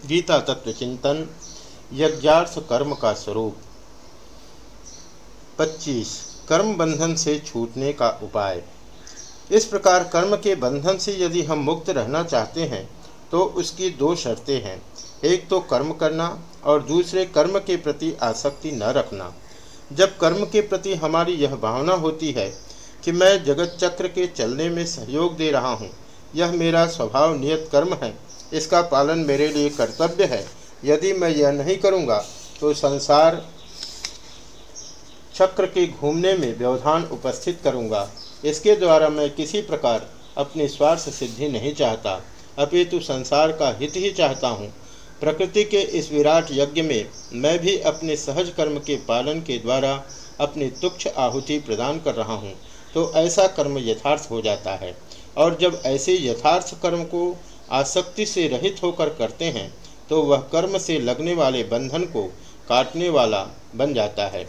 गीता तत्व चिंतन यज्ञार्थ कर्म का स्वरूप। 25 कर्म बंधन से छूटने का उपाय। इस प्रकार कर्म के बंधन से यदि हम मुक्त रहना चाहते हैं तो उसकी दो शर्तें हैं। एक तो कर्म करना और दूसरे कर्म के प्रति आसक्ति न रखना। जब कर्म के प्रति हमारी यह भावना होती है कि मैं जगत चक्र के चलने में सहयोग दे रहा हूँ, यह मेरा स्वभाव नियत कर्म है। इसका पालन मेरे लिए कर्तव्य है। यदि मैं यह नहीं करूँगा तो संसार चक्र के घूमने में व्यवधान उपस्थित करूँगा। इसके द्वारा मैं किसी प्रकार अपनी स्वार्थ सिद्धि नहीं चाहता। अपितु संसार का हित ही चाहता हूँ। प्रकृति के इस विराट यज्ञ में मैं भी अपने सहज कर्म के पालन के द्वारा अपनी तुक्ष आहुति प्रदान कर रहा हूँ तो ऐसा कर्म यथार्थ हो जाता है। और जब ऐसे यथार्थ कर्म को आसक्ति से रहित होकर करते हैं तो वह कर्म से लगने वाले बंधन को काटने वाला बन जाता है।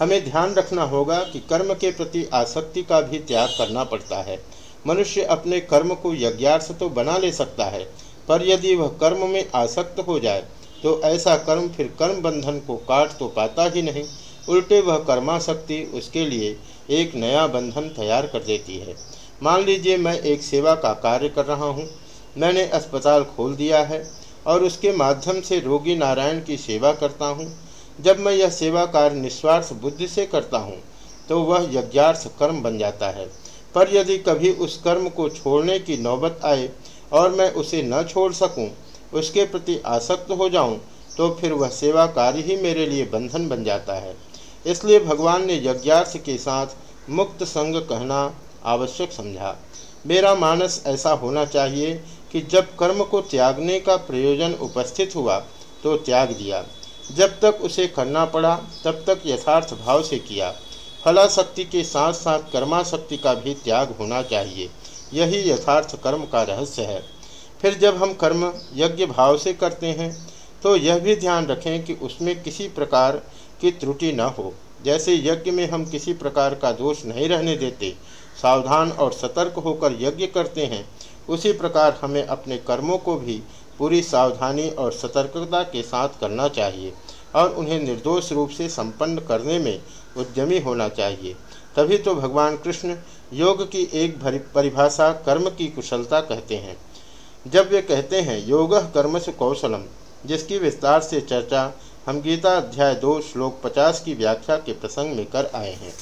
हमें ध्यान रखना होगा कि कर्म के प्रति आसक्ति का भी त्याग करना पड़ता है। मनुष्य अपने कर्म को यज्ञार्थ तो बना ले सकता है, पर यदि वह कर्म में आसक्त हो जाए तो ऐसा कर्म फिर कर्म बंधन को काट तो पाता ही नहीं। उल्टे वह कर्माशक्ति उसके लिए एक नया बंधन तैयार कर देती है। मान लीजिए मैं एक सेवा का कार्य कर रहा हूँ मैंने अस्पताल खोल दिया है और उसके माध्यम से रोगी नारायण की सेवा करता हूँ। जब मैं यह सेवा कार्य निस्वार्थ बुद्धि से करता हूँ तो वह यज्ञार्थ कर्म बन जाता है। पर यदि कभी उस कर्म को छोड़ने की नौबत आए और मैं उसे न छोड़ सकूँ, उसके प्रति आसक्त हो जाऊँ, तो फिर वह सेवा कार्य ही मेरे लिए बंधन बन जाता है। इसलिए भगवान ने यज्ञार्थ के साथ मुक्त संग कहना आवश्यक समझा। मेरा मानस ऐसा होना चाहिए कि जब कर्म को त्यागने का प्रयोजन उपस्थित हुआ तो त्याग दिया। जब तक उसे करना पड़ा, तब तक यथार्थ भाव से किया। फलाशक्ति के साथ साथ कर्माशक्ति का भी त्याग होना चाहिए। यही यथार्थ कर्म का रहस्य है। फिर जब हम कर्म यज्ञ भाव से करते हैं तो यह भी ध्यान रखें कि उसमें किसी प्रकार की त्रुटि न हो। जैसे यज्ञ में हम किसी प्रकार का दोष नहीं रहने देते, सावधान और सतर्क होकर यज्ञ करते हैं उसी प्रकार हमें अपने कर्मों को भी पूरी सावधानी और सतर्कता के साथ करना चाहिए और उन्हें निर्दोष रूप से संपन्न करने में उद्यमी होना चाहिए। तभी तो भगवान कृष्ण योग की एक परिभाषा कर्म की कुशलता कहते हैं। जब वे कहते हैं, योग कर्म से कौशलम जिसकी विस्तार से चर्चा हम गीता अध्याय दो, श्लोक पचास की व्याख्या के प्रसंग में कर आए हैं।